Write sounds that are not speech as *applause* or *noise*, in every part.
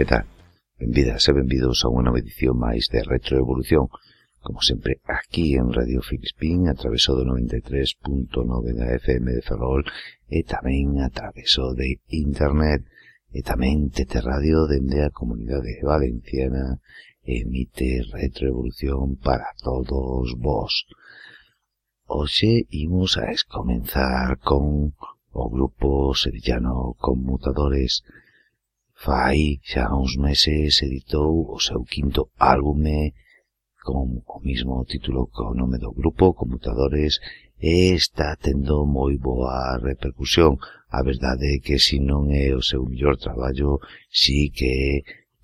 Que tal? Benvidas e benvidos a unha nova edición máis de Retroevolución, como sempre aquí en Radio Filispín, a traveso do 93.9 da FM de Ferrol e tamén a traveso de Internet e tamén Tete Radio dende a Comunidade Valenciana emite Retroevolución para todos vos. Hoxe imos a escomenzar con o grupo sevillano Conmutadores Fai xa uns meses editou o seu quinto álbume con o mismo título que o nome do grupo, Computadores, e está tendo moi boa repercusión. A verdade é que si non é o seu mellor traballo, si que é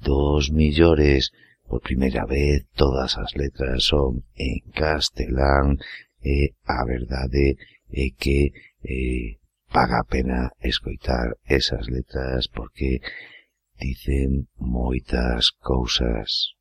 dos millores. Por primeira vez todas as letras son en castelán e a verdade é que eh, paga a pena escoitar esas letras porque dicen moitas cousas.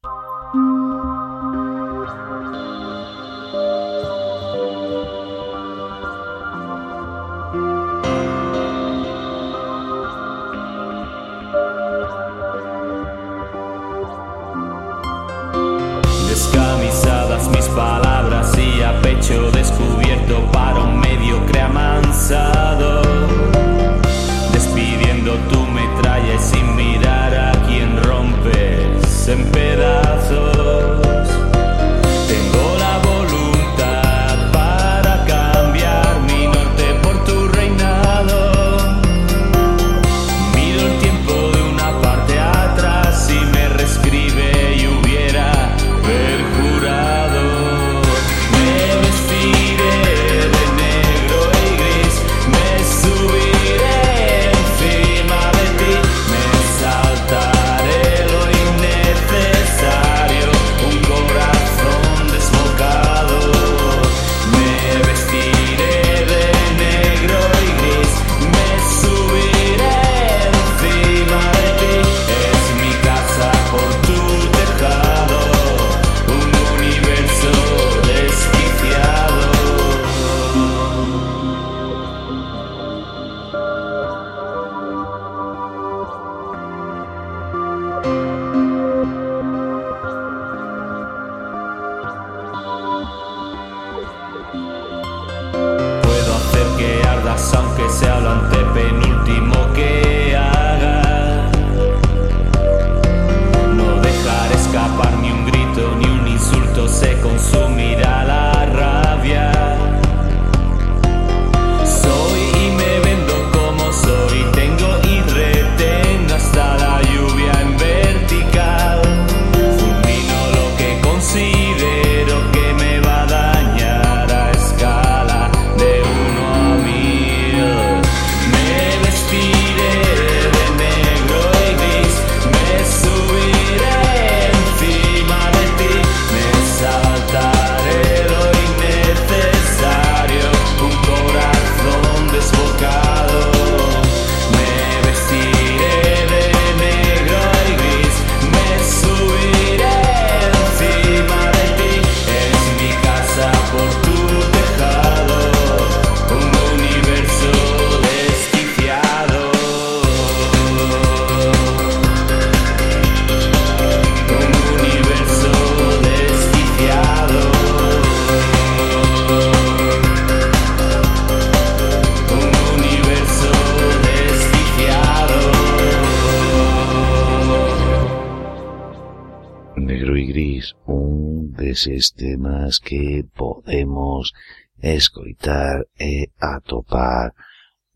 deses temas que podemos escoitar e atopar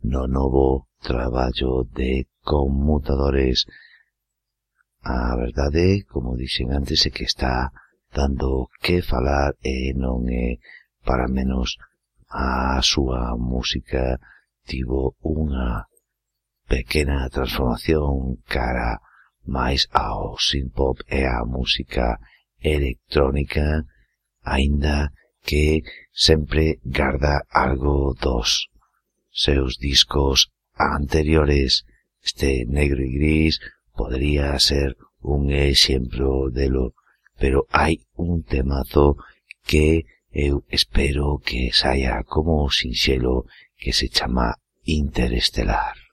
no novo traballo de conmutadores. A verdade, como dixen antes, é que está dando que falar e non é para menos a súa música tivo unha pequena transformación cara máis ao synth pop e a música electrónica aínda que sempre garda algo dos seus discos anteriores. Este negro e gris podría ser un exemplo delo, pero hai un temazo que eu espero que saia como sinxelo que se chama Interestelar.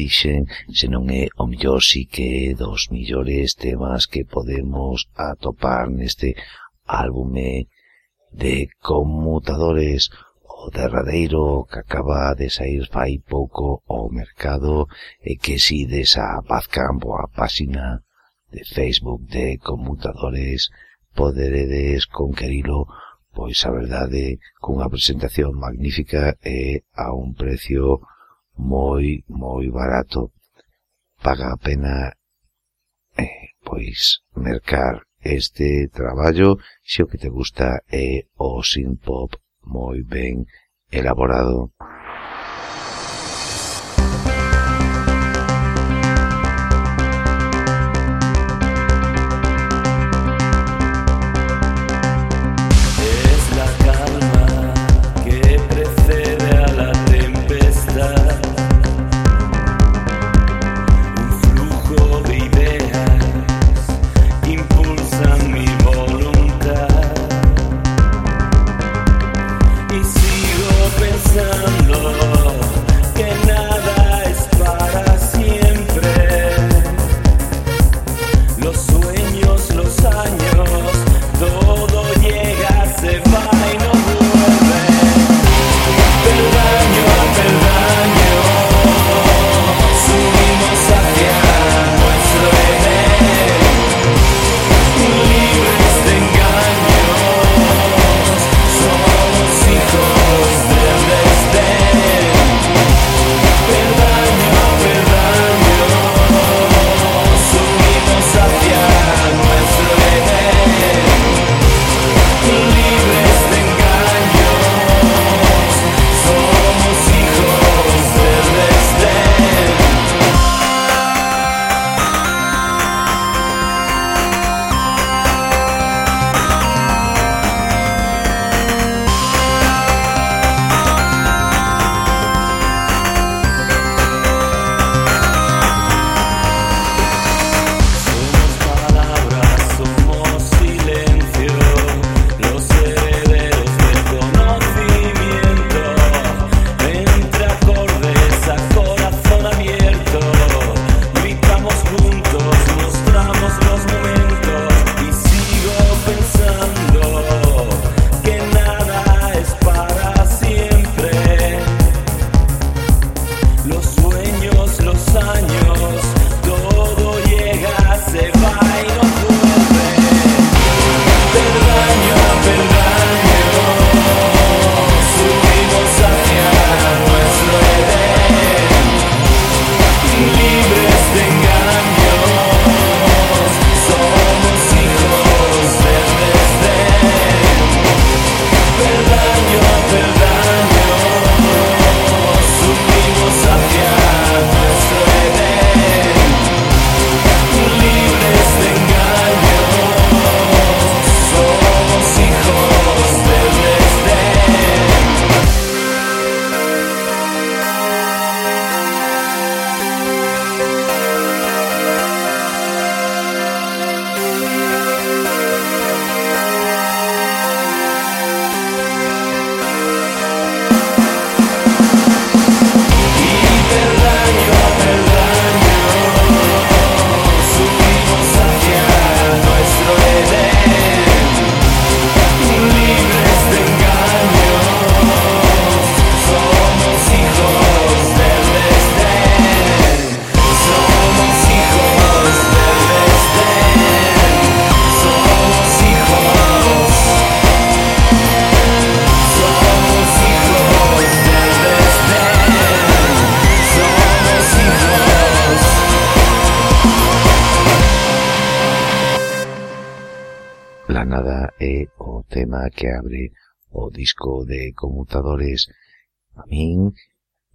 dixen, senón é o mellor sí que é dos millores temas que podemos atopar neste álbume de conmutadores, o derradeiro que acaba de sair fai pouco ao mercado e que si desa Bandcamp a páxina de Facebook de conmutadores poderedes conquerilo pois a verdade cunha presentación magnífica e a un precio moi, moi barato. Paga a pena eh, pois mercar este traballo se o que te gusta é o synth pop moi ben elaborado. abre o disco de conmutadores. A min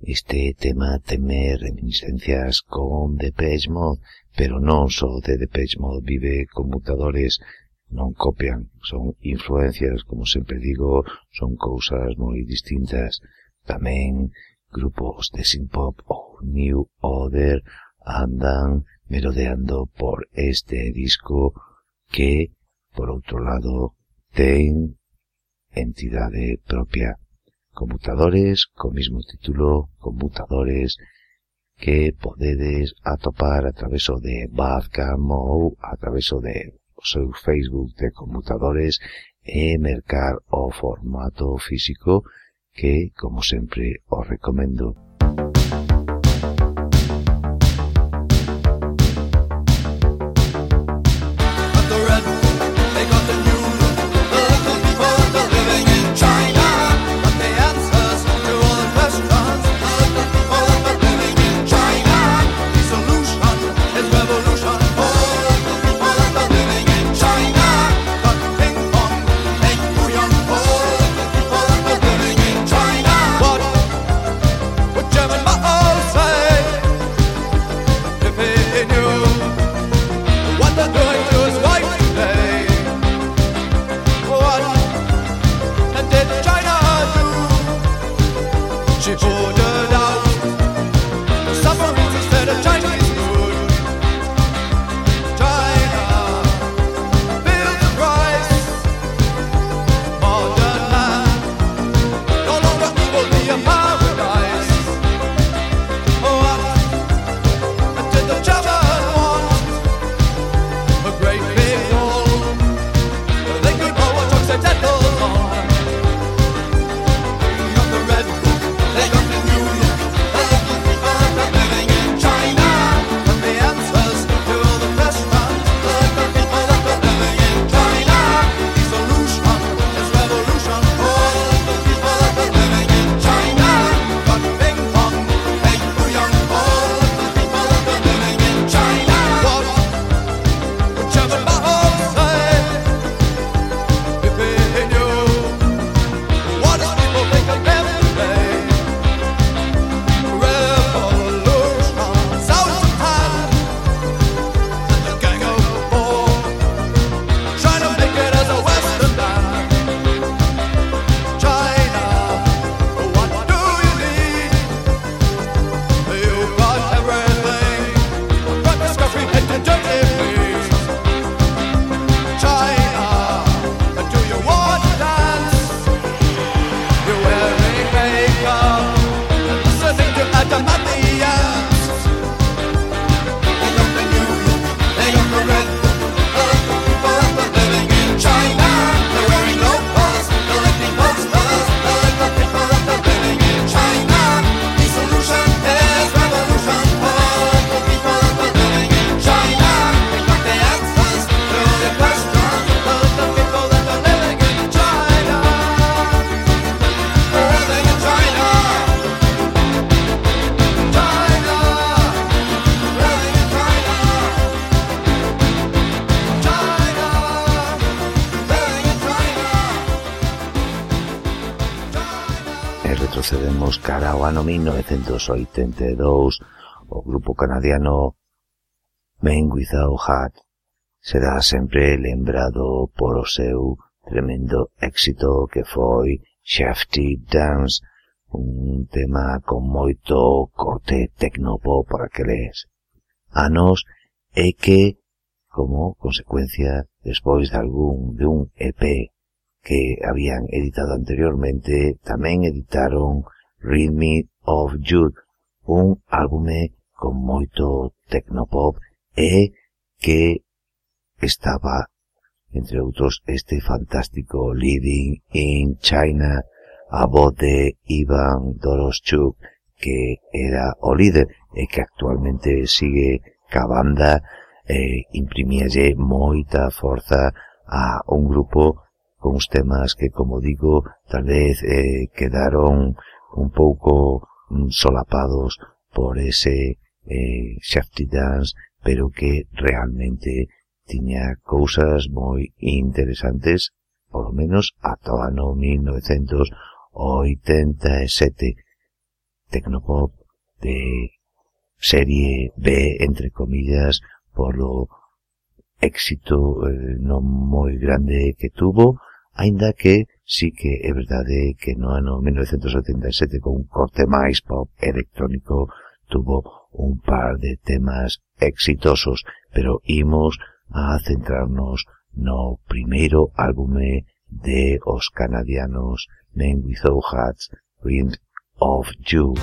este tema teme reminiscencias con Depeche Mode, pero non só de Depeche Mode vive conmutadores non copian, son influencias, como sempre digo, son cousas moi distintas. Tamén grupos de synth-pop ou New Order andan merodeando por este disco que, por outro lado, ten entidade propia. Computadores, co mismo título, computadores, que podedes atopar a traveso de Badcam ou a traveso de o seu Facebook de computadores e mercar o formato físico que, como sempre, os recomendo. 1982 o grupo canadiano Men Without Hat será sempre lembrado por o seu tremendo éxito que foi Shafty Dance, un tema con moito corte tecnopop por aqueles anos e que, como consecuencia, despois de algún de un EP que habían editado anteriormente, tamén editaron Rhythm of Jude, un álbume con moito tecnopop e que estaba, entre outros, este fantástico Living in China, a voz de Ivan Doroschuk, que era o líder e que actualmente sigue ca banda e imprimíalle moita forza a un grupo con uns temas que, como digo, tal vez eh, quedaron un pouco mm, solapados por ese eh, Shafty Dance, pero que realmente tiña cousas moi interesantes, por lo menos ata o ano 1987, Tecnopop de serie B, entre comillas, polo éxito eh, non moi grande que tuvo, aínda que sí que é verdade que no ano 1977 con un corte máis pop electrónico tuvo un par de temas exitosos, pero imos a centrarnos no primeiro álbume de os canadianos Men Without Hats, Wind of You.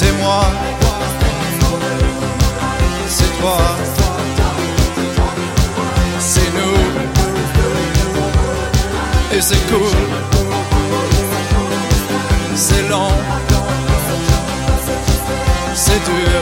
c'est moi, c'est toi, c'est nous, et c'est cool, c'est lent, c'est dur.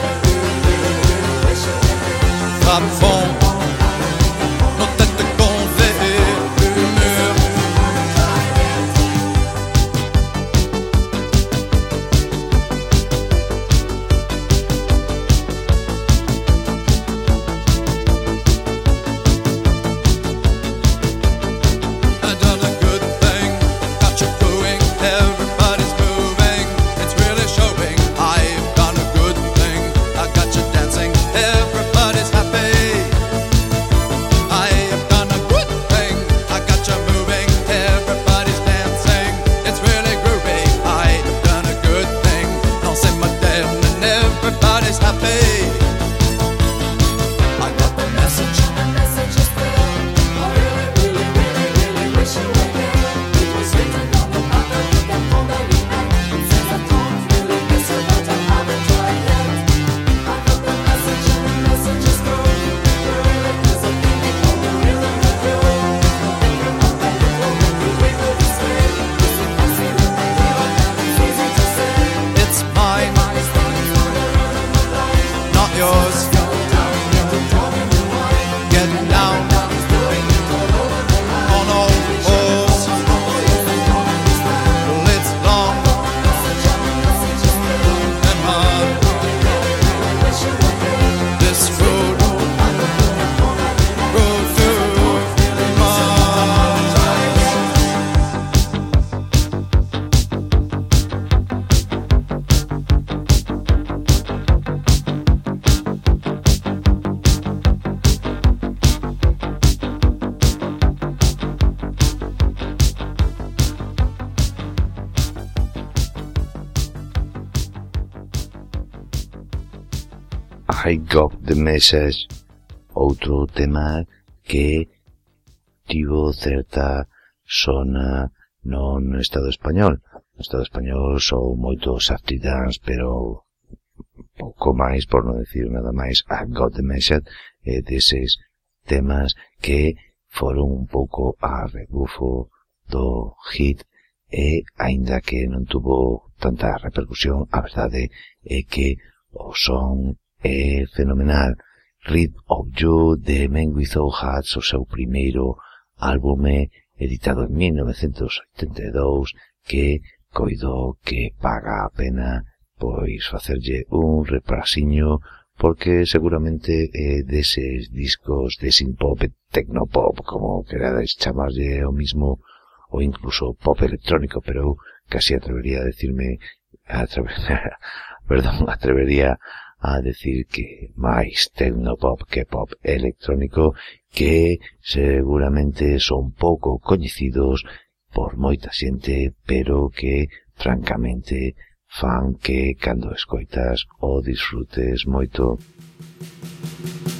Job de Message, outro tema que tivo certa zona no, no Estado español. No Estado español sou moitos dance, pero pouco máis, por non decir nada máis, a Got de Message, eh, deses temas que foron un pouco a rebufo do hit e, aínda que non tuvo tanta repercusión, a verdade é que o son é fenomenal. Read of You de Men Without Hats, o seu primeiro álbume editado en 1982 que coido que paga a pena pois facerlle un reprasiño porque seguramente eh, deses discos de synpop e tecnopop, como querades chamarlle o mismo, ou incluso pop electrónico, pero eu casi atrevería a decirme, atrever, *laughs* perdón, atrevería a decir que máis tecnopop que pop electrónico que seguramente son pouco coñecidos por moita xente, pero que francamente fan que cando escoitas o disfrutes moito. Música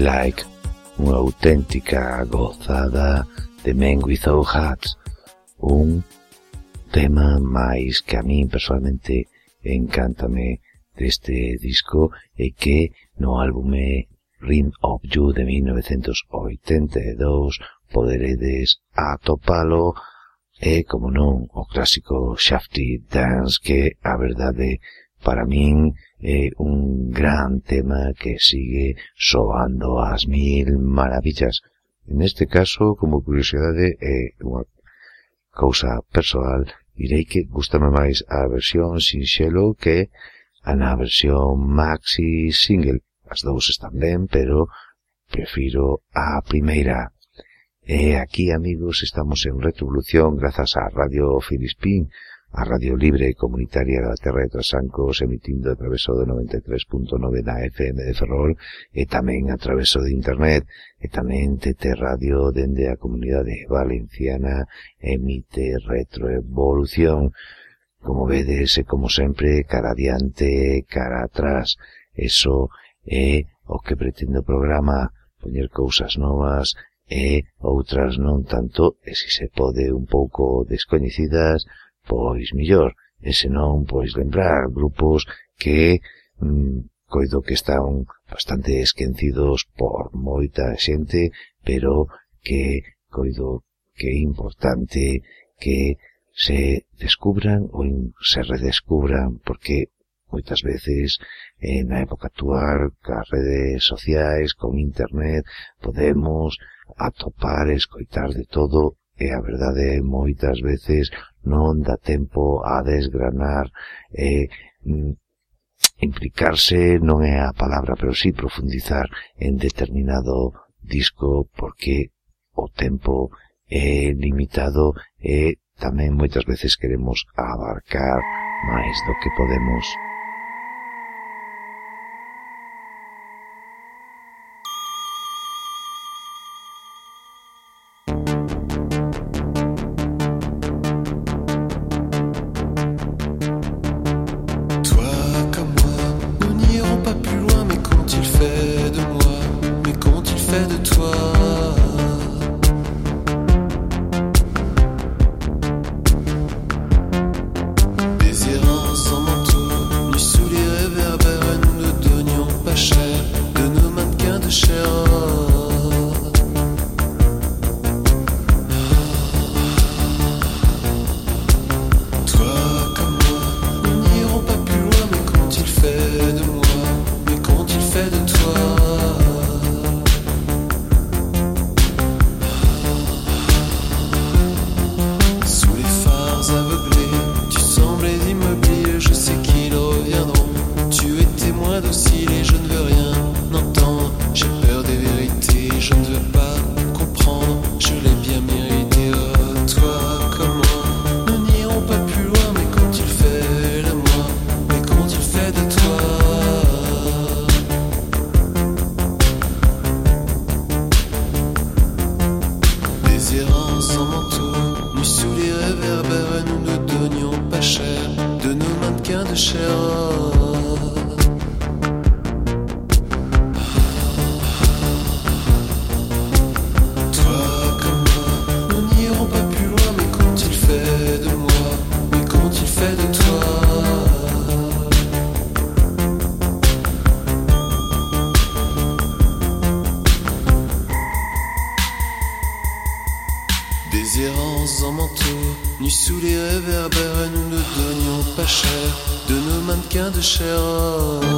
Like, unha auténtica gozada de Men Without Hats, un tema máis que a min personalmente encántame deste disco e que no álbume Rim of You de 1982 poderedes atopalo e, como non, o clásico Shafty Dance que a verdade para min é un gran tema que sigue soando as mil maravillas. En este caso, como curiosidade, é unha cousa persoal, direi que gustame máis a versión sinxelo que a na versión maxi single. As dous están ben, pero prefiro a primeira. E aquí, amigos, estamos en Retrovolución grazas á Radio Filispín, a Radio Libre e Comunitaria da Terra de Trasancos emitindo a traveso do 93.9 na FM de Ferrol e tamén a traveso de Internet e tamén TT Radio dende a comunidade valenciana emite retroevolución. Como vedes e como sempre cara adiante cara atrás. Eso é o que pretende o programa poñer cousas novas e outras non tanto e si se pode un pouco descoñecidas pois mellor, e senón, pois lembrar grupos que mm, coido que están bastante esquecidos por moita xente, pero que coido que é importante que se descubran ou se redescubran, porque moitas veces eh, na época actual, cas redes sociais, con internet, podemos atopar, escoitar de todo, e a verdade moitas veces non dá tempo a desgranar eh, implicarse non é a palabra, pero sí profundizar en determinado disco porque o tempo é limitado e tamén moitas veces queremos abarcar máis do que podemos. the shell.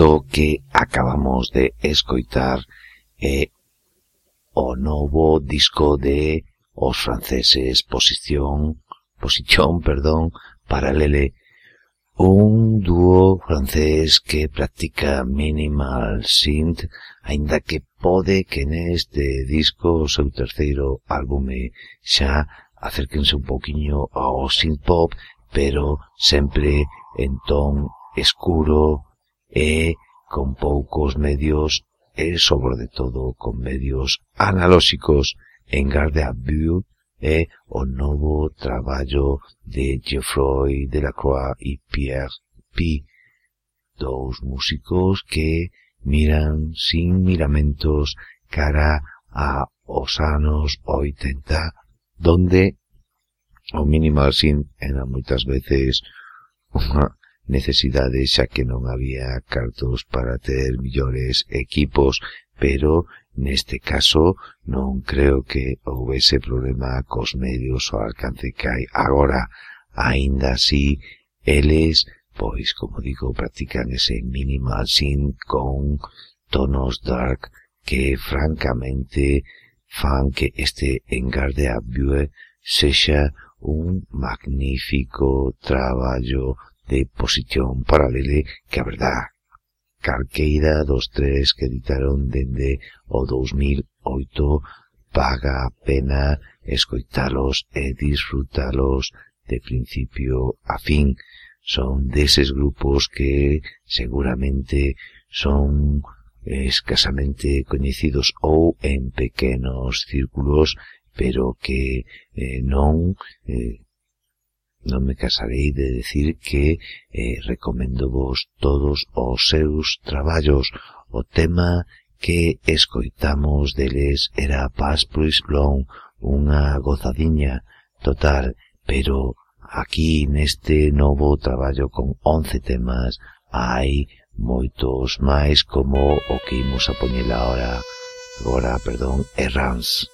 isto que acabamos de escoitar é o novo disco de os franceses Posición, Posición, perdón, Paralele, un dúo francés que practica minimal synth, aínda que pode que neste disco o seu terceiro álbume xa acérquense un pouquiño ao synth pop, pero sempre en ton escuro, e con poucos medios e sobre todo con medios analóxicos engarde a Vue e o novo traballo de Geoffroy Delacroix e Pierre P. Dous músicos que miran sin miramentos cara a os anos 80 donde o Minimal sin era moitas veces unha necesidade xa que non había cartos para ter millores equipos, pero neste caso non creo que houvese problema cos medios ao alcance que hai agora. Ainda así, eles, pois, como digo, practican ese minimal sin con tonos dark que, francamente, fan que este Engarde Vue sexa un magnífico traballo de posición paralele que a verdad calqueira dos tres que editaron dende o 2008 paga a pena escoitalos e disfrutalos de principio a fin. Son deses grupos que seguramente son escasamente coñecidos ou en pequenos círculos, pero que eh, non eh, non me casarei de decir que eh, recomendo vos todos os seus traballos. O tema que escoitamos deles era Paz Plus Long, unha gozadiña total, pero aquí neste novo traballo con 11 temas hai moitos máis como o que imos a poñer agora, agora, perdón, Errans.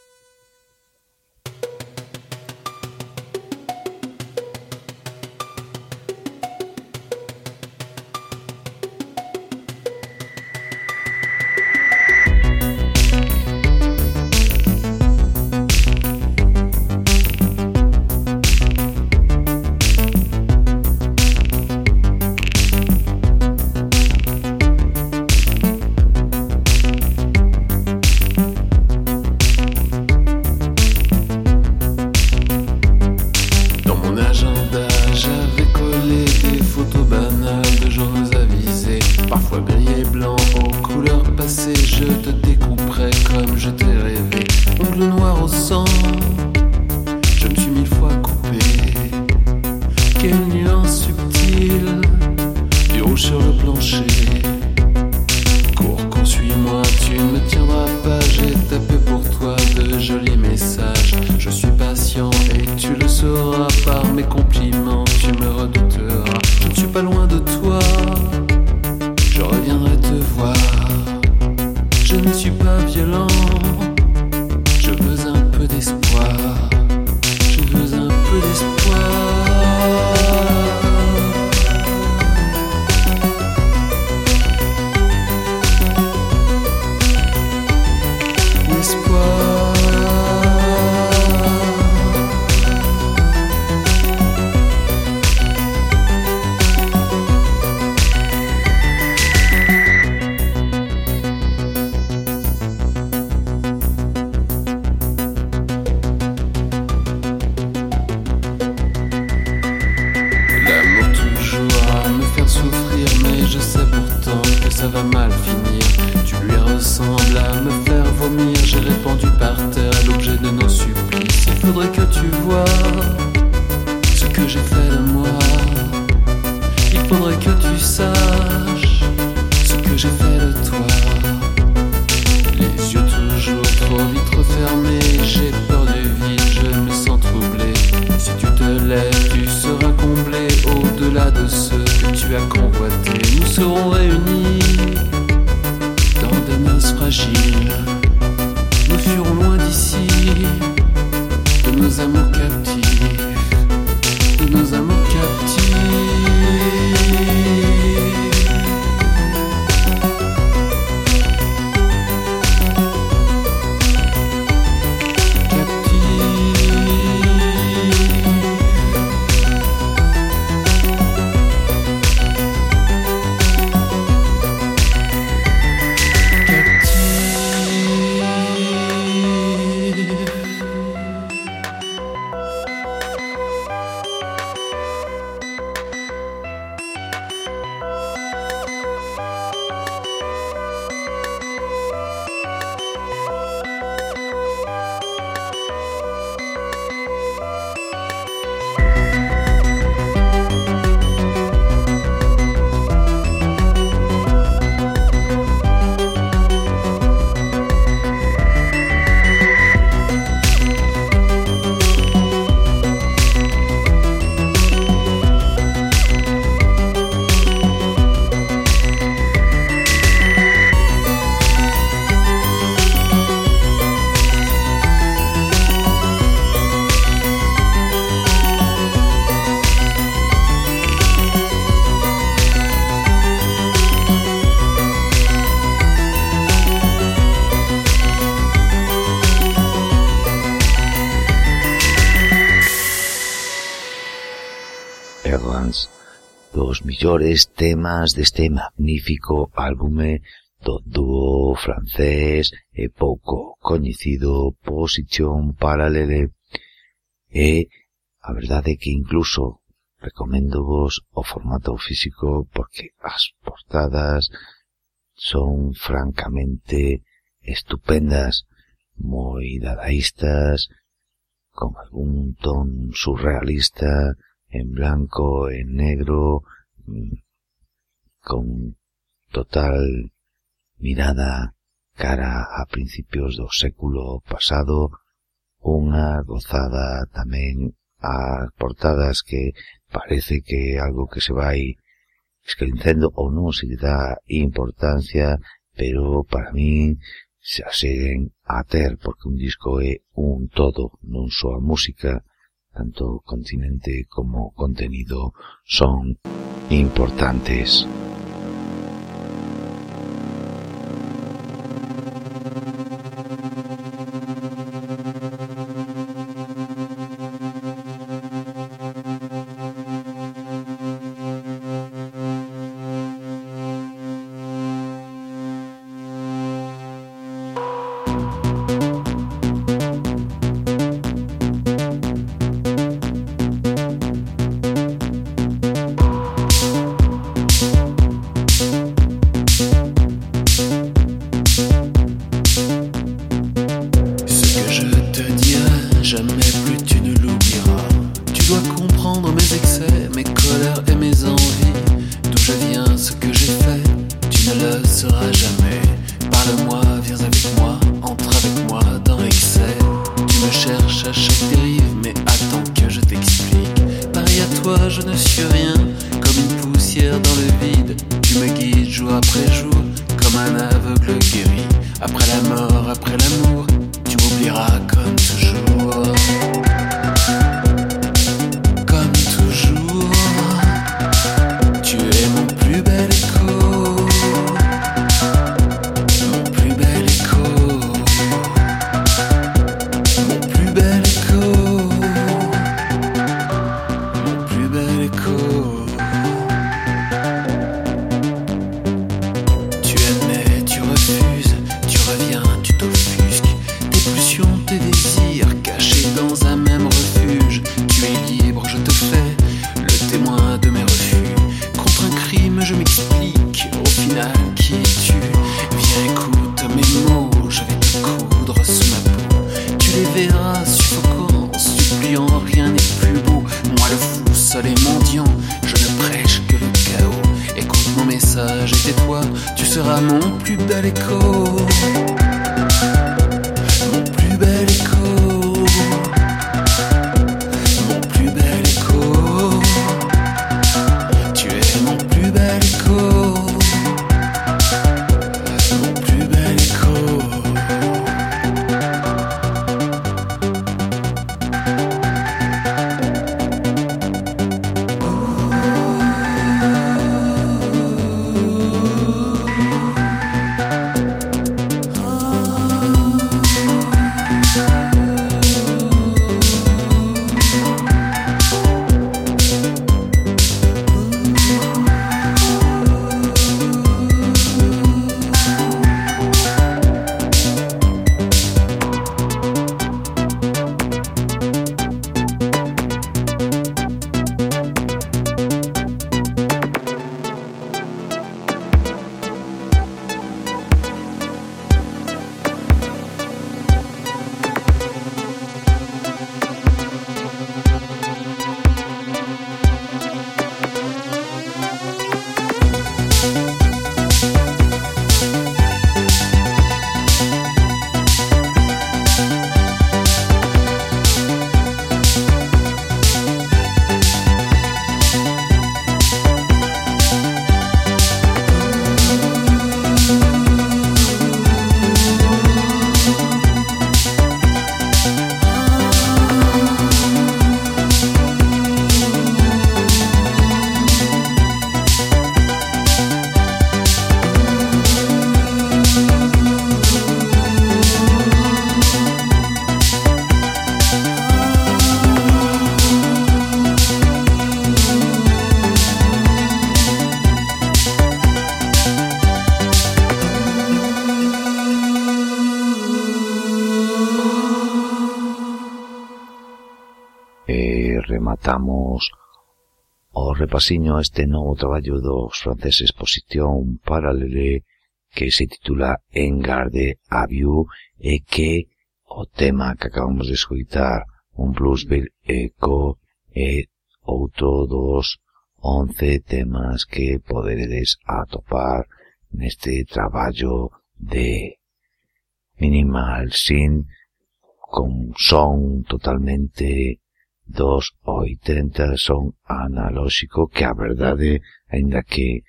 mellores temas deste magnífico álbume do dúo francés e pouco coñecido Posición Paralele e a verdade é que incluso recomendo vos o formato físico porque as portadas son francamente estupendas, moi dadaístas, con algún ton surrealista, en blanco, en negro, con total mirada cara a principios do século pasado unha gozada tamén as portadas que parece que é algo que se vai esclarecendo ou non se lle dá importancia, pero para min xa seguen a ter, porque un disco é un todo, non só a música, tanto continente como contenido son importantes. rematamos o repasiño a este novo traballo dos franceses Posición Paralele que se titula Engarde a View e que o tema que acabamos de escoitar un bluesville eco e outro dos 11 temas que poderedes atopar neste traballo de minimal sin con son totalmente dos 80 son analóxico, que a verdade, aínda que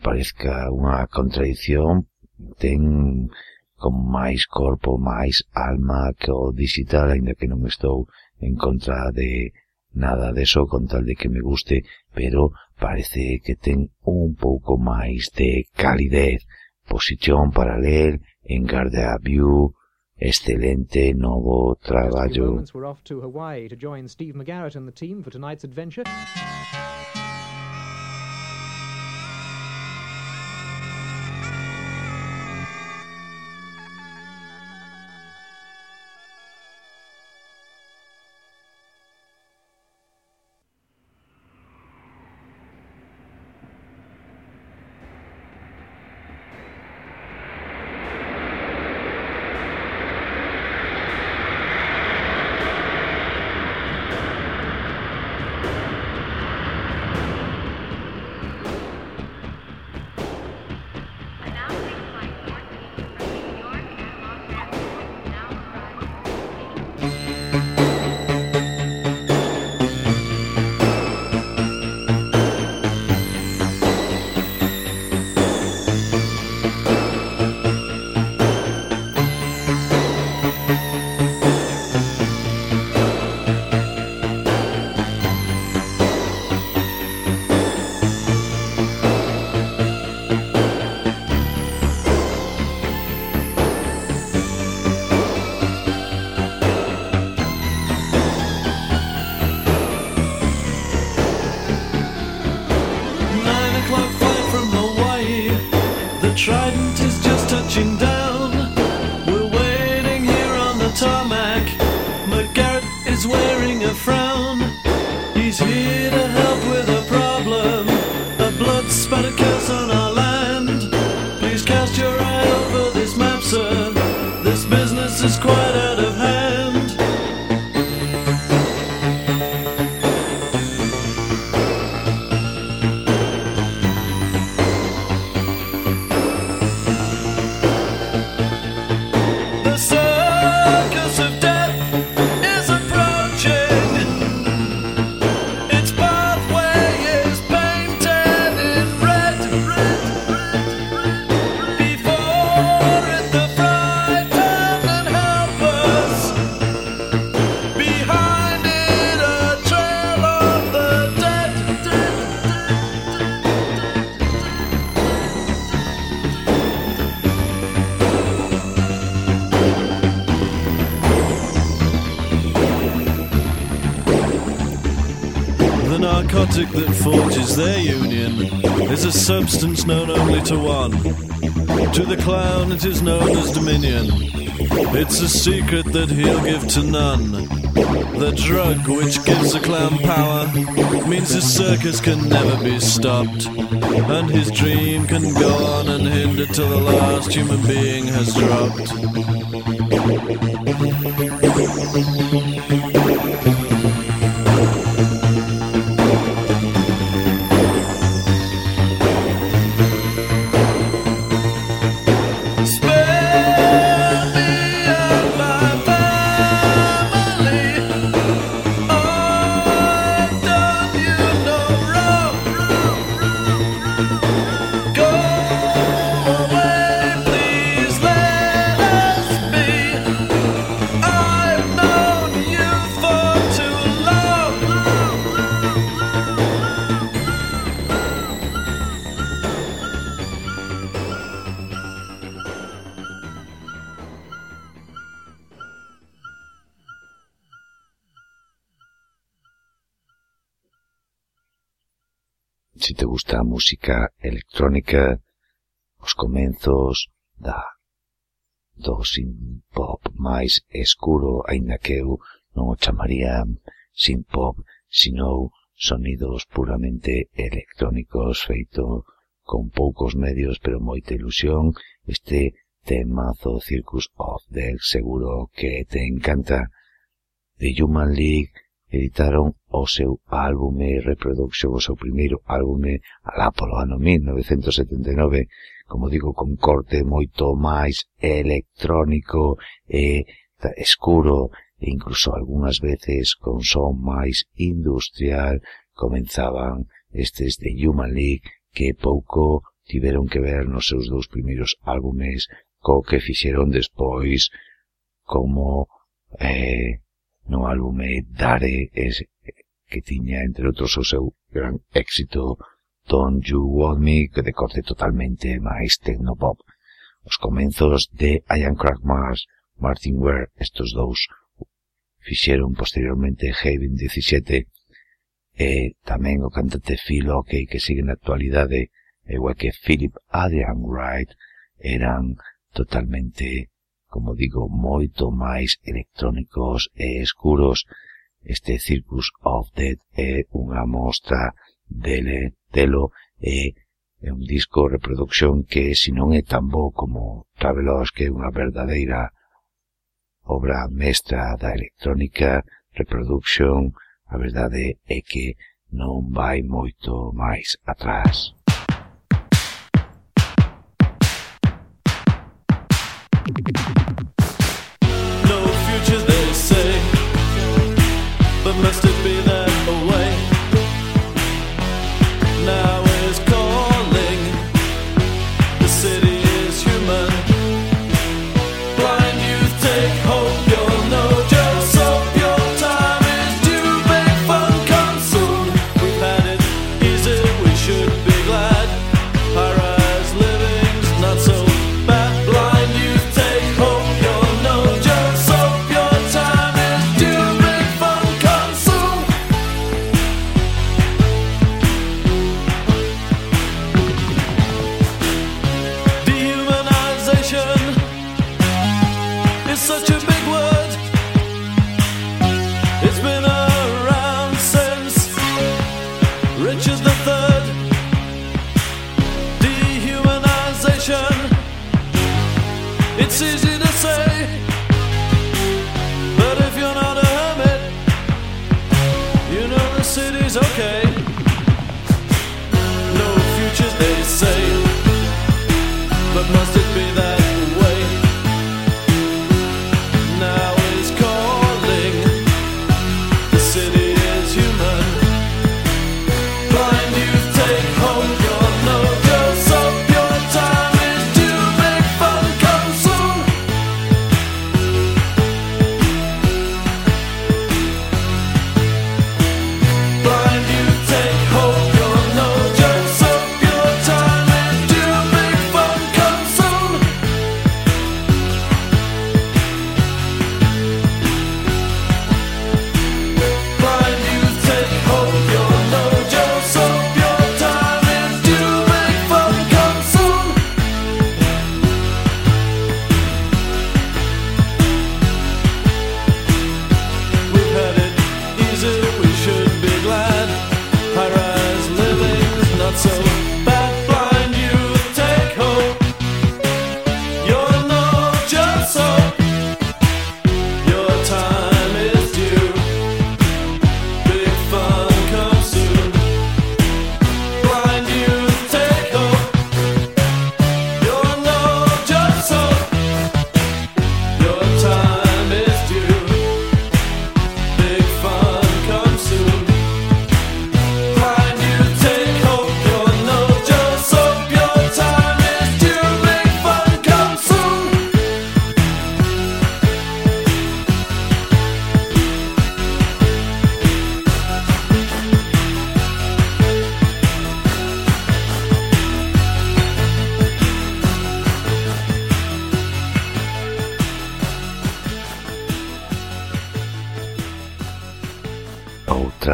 parezca unha contradición, ten con máis corpo, máis alma que o digital, aínda que non estou en contra de nada deso, con tal de que me guste, pero parece que ten un pouco máis de calidez, posición para ler, engarde a view, excelente novo traballo. 新的。Forges their union is a substance known only to one. To the clown, it is known as dominion. It's a secret that he'll give to none. The drug which gives the clown power means his circus can never be stopped. And his dream can go on unhindered till the last human being has dropped. música electrónica os comenzos da do synth-pop máis escuro, aínda que eu non o chamaría synth-pop, sino sonidos puramente electrónicos feito con poucos medios pero moita ilusión, este temazo Circus of Death seguro que te encanta. The Human League editaron o seu álbume e reproduction, o seu primeiro álbume alá polo ano 1979, como digo, con corte moito máis electrónico e escuro, e incluso algunhas veces con son máis industrial, comenzaban estes de Human League que pouco tiveron que ver nos seus dous primeiros álbumes co que fixeron despois como eh, no álbume Dare es que tiña, entre outros, o seu gran éxito Don't You Want Me, que de corte totalmente máis tecnopop. Os comenzos de Ian Crackmars, Martin Ware, estos dous, fixeron posteriormente Haven 17 e tamén o cantante Phil Ockey que sigue na actualidade, igual que Philip Adrian Wright, eran totalmente como digo, moito máis electrónicos e escuros. Este Circus of Death é unha mostra dele, delo e é un disco reproducción que, se non é tan bo como Travelos, que é unha verdadeira obra mestra da electrónica, reproducción, a verdade é que non vai moito máis atrás.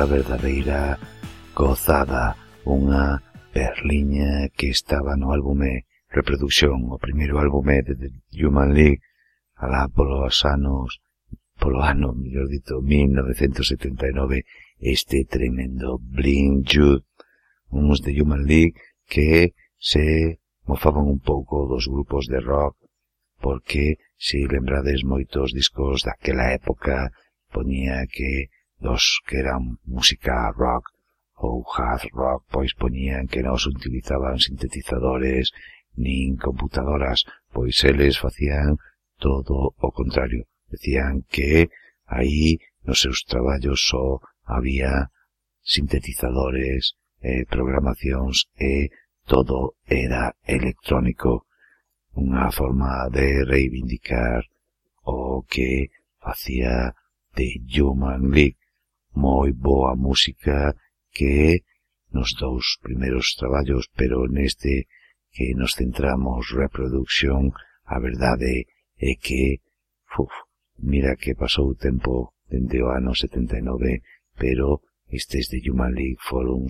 verdadeira gozada, unha perliña que estaba no álbume Reproducción, o primeiro álbume de The Human League, alá polos anos, polo ano, mellor dito, 1979, este tremendo Blink Jude, uns de Human League que se mofaban un pouco dos grupos de rock porque se lembrades moitos discos daquela época poñía que dos que eran música rock ou hard rock, pois poñían que nos utilizaban sintetizadores nin computadoras, pois eles facían todo o contrario. Decían que aí nos seus traballos só había sintetizadores, eh, programacións e todo era electrónico. Unha forma de reivindicar o que facía de Human League, moi boa música que nos dous primeiros traballos, pero neste que nos centramos reproducción, a verdade é que, uf, mira que pasou o tempo dende o ano 79, pero estes de Human League foron,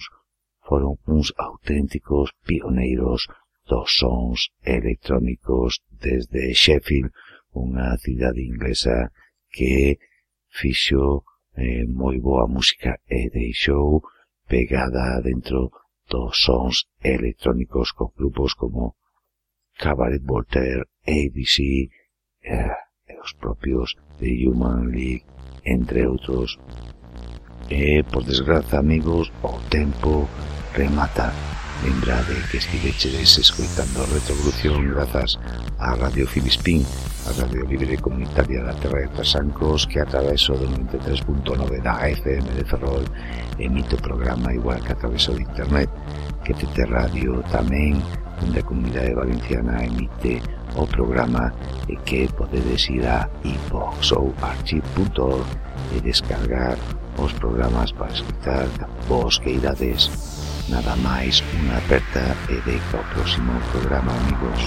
foron uns auténticos pioneiros dos sons electrónicos desde Sheffield, unha cidade inglesa que fixo eh, moi boa música e deixou pegada dentro dos sons electrónicos con grupos como Cabaret Voltaire, ABC eh, e os propios de Human League, entre outros. E, por desgraza, amigos, o tempo remata. Lembrade que estivechedes escoitando Retrovolución grazas a Radio Filispín a Radio Libre Comunitaria da Terra de Trasancos que a través do 93.9 da FM de Ferrol emite o programa igual que a través do internet que Tete Radio tamén onde a comunidade valenciana emite o programa e que podedes ir a ivoxouarchive.org e descargar os programas para escutar vos que irades. Nada máis unha aperta e deca o próximo programa amigos.